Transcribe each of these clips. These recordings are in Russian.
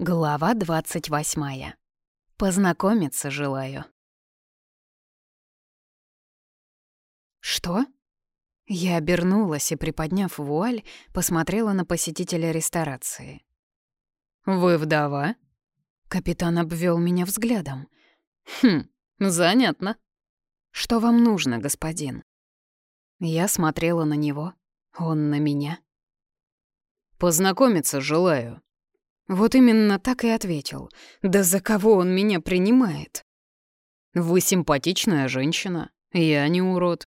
Глава двадцать восьмая. Познакомиться желаю. Что? Я обернулась и, приподняв вуаль, посмотрела на посетителя ресторации. «Вы вдова?» Капитан обвел меня взглядом. «Хм, занятно. Что вам нужно, господин?» Я смотрела на него, он на меня. «Познакомиться желаю», вот именно так и ответил. Да за кого он меня принимает? Вы симпатичная женщина, я не урод.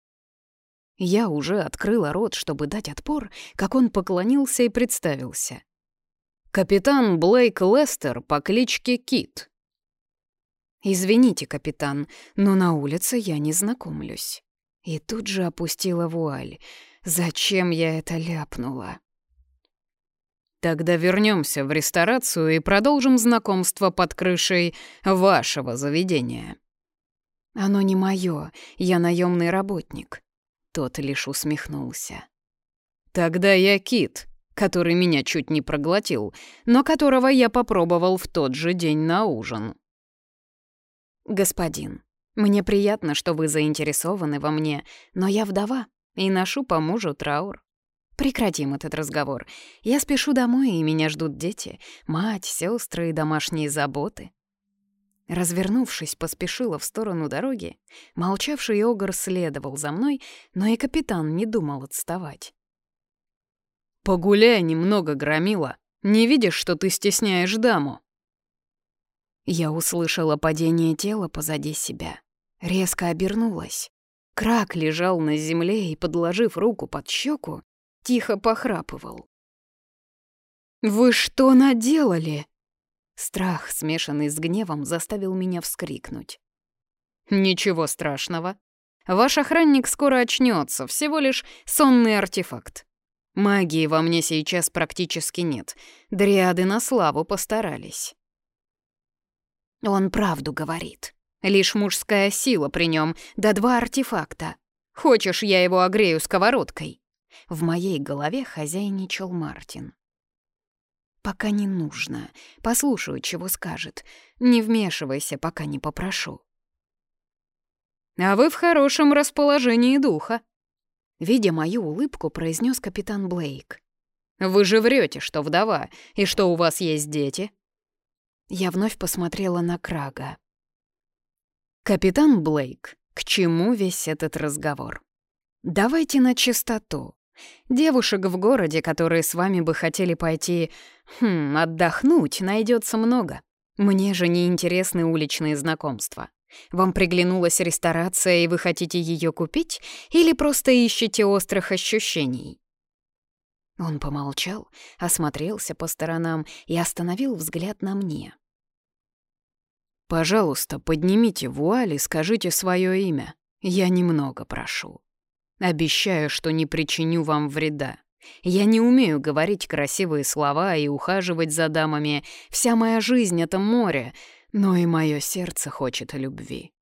Я уже открыла рот, чтобы дать отпор, как он поклонился и представился. Капитан Блейк Лестер по кличке Кит. «Извините, капитан, но на улице я не знакомлюсь». И тут же опустила вуаль. Зачем я это ляпнула? Тогда вернемся в ресторацию и продолжим знакомство под крышей вашего заведения. Оно не мое, я наемный работник. Тот лишь усмехнулся. Тогда я кит, который меня чуть не проглотил, но которого я попробовал в тот же день на ужин. Господин, мне приятно, что вы заинтересованы во мне, но я вдова и ношу по мужу траур. Прекратим этот разговор. Я спешу домой, и меня ждут дети, мать, сестры и домашние заботы. Развернувшись, поспешила в сторону дороги. Молчавший Огр следовал за мной, но и капитан не думал отставать. «Погуляй немного, громила. Не видишь, что ты стесняешь даму?» Я услышала падение тела позади себя. Резко обернулась. Крак лежал на земле и, подложив руку под щеку, тихо похрапывал. «Вы что наделали?» Страх, смешанный с гневом, заставил меня вскрикнуть. «Ничего страшного. Ваш охранник скоро очнется, всего лишь сонный артефакт. Магии во мне сейчас практически нет. Дриады на славу постарались». Он правду говорит. Лишь мужская сила при нем, да два артефакта. Хочешь, я его огрею сковородкой? В моей голове хозяйничал Мартин. «Пока не нужно. Послушаю, чего скажет. Не вмешивайся, пока не попрошу». «А вы в хорошем расположении духа», — видя мою улыбку, произнес капитан Блейк. «Вы же врете, что вдова, и что у вас есть дети?» Я вновь посмотрела на Крага. «Капитан Блейк, к чему весь этот разговор? Давайте на чистоту. Девушек в городе, которые с вами бы хотели пойти, хм, отдохнуть, найдется много. Мне же не интересны уличные знакомства. Вам приглянулась ресторация, и вы хотите ее купить, или просто ищете острых ощущений?» Он помолчал, осмотрелся по сторонам и остановил взгляд на мне. «Пожалуйста, поднимите вуаль и скажите свое имя. Я немного прошу». Обещаю, что не причиню вам вреда. Я не умею говорить красивые слова и ухаживать за дамами. Вся моя жизнь — это море, но и мое сердце хочет любви.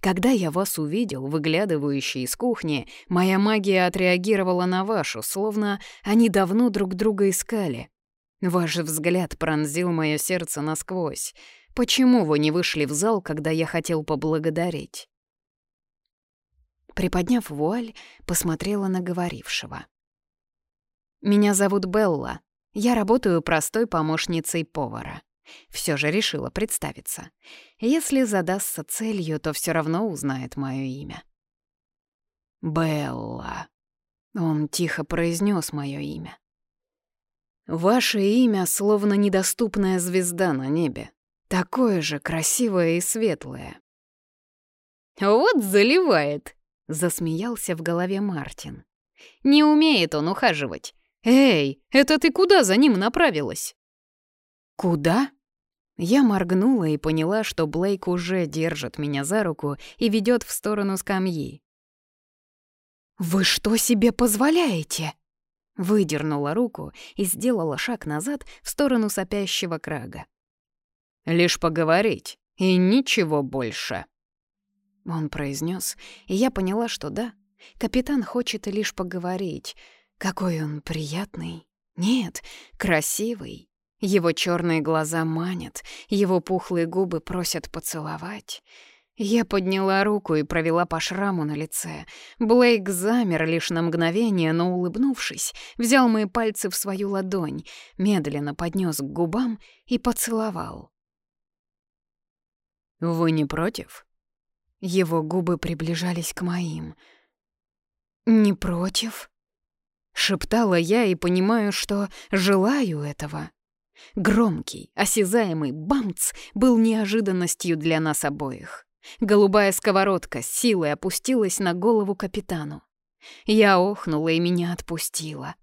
Когда я вас увидел, выглядывающий из кухни, моя магия отреагировала на вашу, словно они давно друг друга искали. Ваш взгляд пронзил мое сердце насквозь. Почему вы не вышли в зал, когда я хотел поблагодарить? Приподняв вуаль, посмотрела на говорившего. «Меня зовут Белла. Я работаю простой помощницей повара. Все же решила представиться. Если задастся целью, то все равно узнает мое имя». «Белла», — он тихо произнес мое имя. «Ваше имя словно недоступная звезда на небе, такое же красивое и светлое». «Вот заливает», Засмеялся в голове Мартин. «Не умеет он ухаживать. Эй, это ты куда за ним направилась?» «Куда?» Я моргнула и поняла, что Блейк уже держит меня за руку и ведет в сторону скамьи. «Вы что себе позволяете?» Выдернула руку и сделала шаг назад в сторону сопящего крага. «Лишь поговорить, и ничего больше». Он произнес, и я поняла, что да, капитан хочет лишь поговорить. Какой он приятный. Нет, красивый. Его черные глаза манят, его пухлые губы просят поцеловать. Я подняла руку и провела по шраму на лице. Блейк замер лишь на мгновение, но, улыбнувшись, взял мои пальцы в свою ладонь, медленно поднес к губам и поцеловал. «Вы не против?» Его губы приближались к моим. «Не против?» Шептала я и понимаю, что желаю этого. Громкий, осязаемый бамц был неожиданностью для нас обоих. Голубая сковородка с силой опустилась на голову капитану. Я охнула и меня отпустила.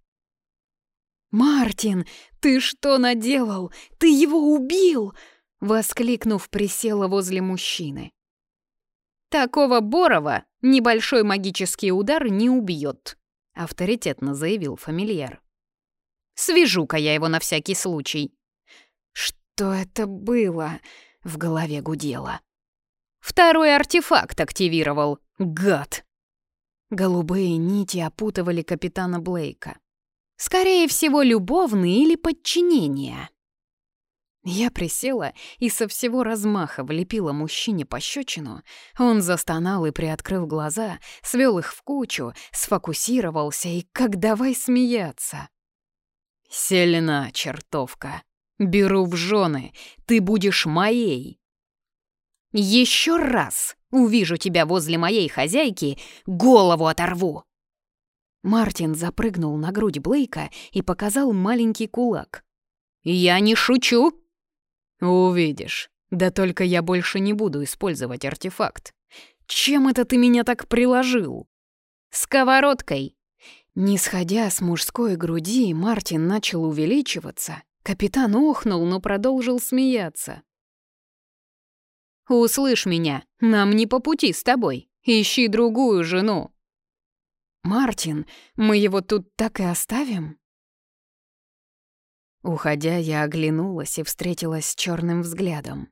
«Мартин, ты что наделал? Ты его убил!» Воскликнув, присела возле мужчины. «Такого Борова небольшой магический удар не убьет», — авторитетно заявил фамильяр. «Свяжу-ка я его на всякий случай». «Что это было?» — в голове гудело. Второй артефакт активировал. Гад. Голубые нити опутывали капитана Блейка. Скорее всего, любовные или подчинение. Я присела и со всего размаха влепила мужчине пощечину. Он застонал и приоткрыл глаза, свел их в кучу, сфокусировался и как давай смеяться. «Селена, чертовка, беру в жены, ты будешь моей!» Еще раз увижу тебя возле моей хозяйки, голову оторву!» Мартин запрыгнул на грудь Блейка и показал маленький кулак. «Я не шучу!» «Увидишь. Да только я больше не буду использовать артефакт. Чем это ты меня так приложил?» «Сковородкой!» Не сходя с мужской груди, Мартин начал увеличиваться. Капитан охнул, но продолжил смеяться. Услышь меня, нам не по пути с тобой. Ищи другую жену». «Мартин, мы его тут так и оставим?» Уходя, я оглянулась и встретилась с черным взглядом.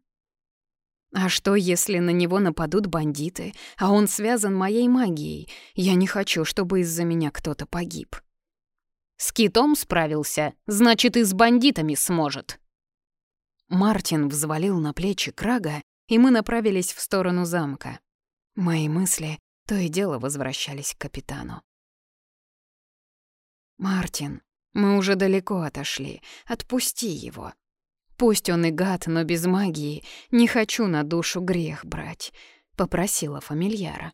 А что, если на него нападут бандиты, а он связан моей магией? Я не хочу, чтобы из-за меня кто-то погиб. С китом справился, значит, и с бандитами сможет. Мартин взвалил на плечи Крага и мы направились в сторону замка. Мои мысли то и дело возвращались к капитану. «Мартин, мы уже далеко отошли. Отпусти его. Пусть он и гад, но без магии. Не хочу на душу грех брать», — попросила фамильяра.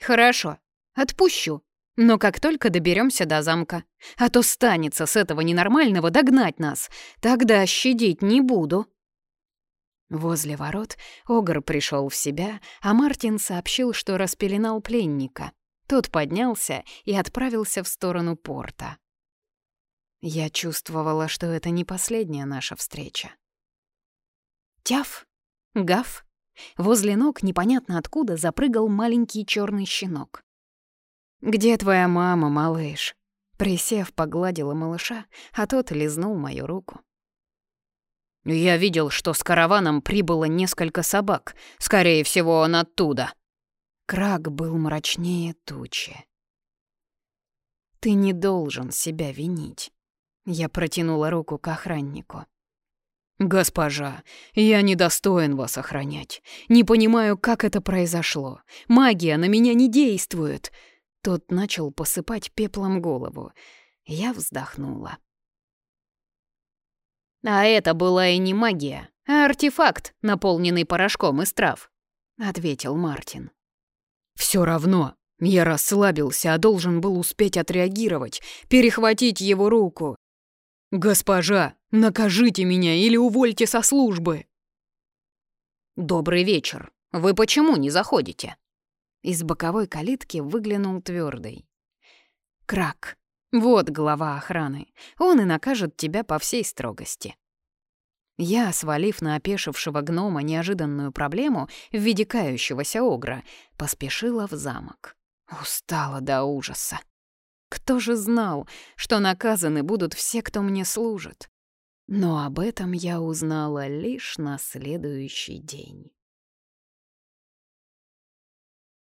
«Хорошо, отпущу. Но как только доберемся до замка, а то станется с этого ненормального догнать нас, тогда щадить не буду», Возле ворот Огр пришел в себя, а Мартин сообщил, что распеленал пленника. Тот поднялся и отправился в сторону порта. Я чувствовала, что это не последняя наша встреча. Тяф, гав. Возле ног непонятно откуда запрыгал маленький черный щенок. «Где твоя мама, малыш?» Присев, погладила малыша, а тот лизнул мою руку. Я видел, что с караваном прибыло несколько собак. Скорее всего, он оттуда. Крак был мрачнее тучи. «Ты не должен себя винить». Я протянула руку к охраннику. «Госпожа, я недостоин вас охранять. Не понимаю, как это произошло. Магия на меня не действует». Тот начал посыпать пеплом голову. Я вздохнула. А это была и не магия, а артефакт, наполненный порошком из трав», — ответил Мартин. «Все равно, я расслабился, а должен был успеть отреагировать, перехватить его руку. «Госпожа, накажите меня или увольте со службы!» «Добрый вечер. Вы почему не заходите?» Из боковой калитки выглянул твердый. «Крак, вот глава охраны. Он и накажет тебя по всей строгости. Я, свалив на опешившего гнома неожиданную проблему в виде кающегося огра, поспешила в замок. Устала до ужаса. Кто же знал, что наказаны будут все, кто мне служит? Но об этом я узнала лишь на следующий день.